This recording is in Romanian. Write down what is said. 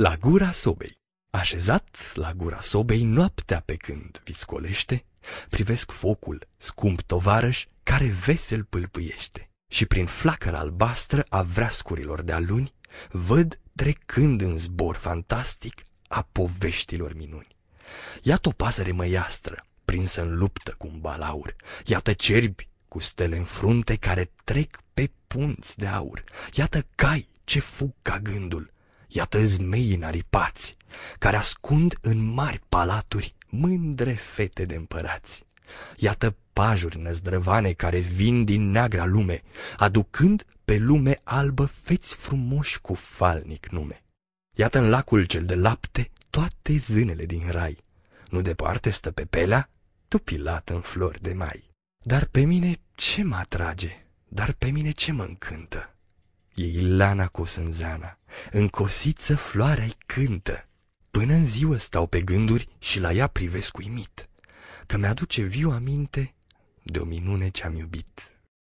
La gura sobei Așezat la gura sobei noaptea pe când viscolește, Privesc focul, scump tovarăș, care vesel pâlpâiește. Și prin flacăra albastră a vreascurilor de aluni, Văd trecând în zbor fantastic a poveștilor minuni. Iată o pasăre măiastră, prinsă în luptă cu un balaur, Iată cerbi cu stele în frunte care trec pe punți de aur, Iată cai ce fug ca gândul, Iată zmei înaripați, care ascund în mari palaturi mândre fete de împărați. Iată pajuri năzdrăvane care vin din neagra lume, aducând pe lume albă feți frumoși cu falnic nume. Iată în lacul cel de lapte toate zânele din rai. Nu departe stă pe pelea, tupilat în flori de mai. Dar pe mine ce mă atrage? Dar pe mine ce mă încântă? E Ilana Cosânzeana, în cosiță floarea-i cântă. Până în ziua stau pe gânduri și la ea privesc uimit, că mi-aduce viu aminte de o minune ce-am iubit.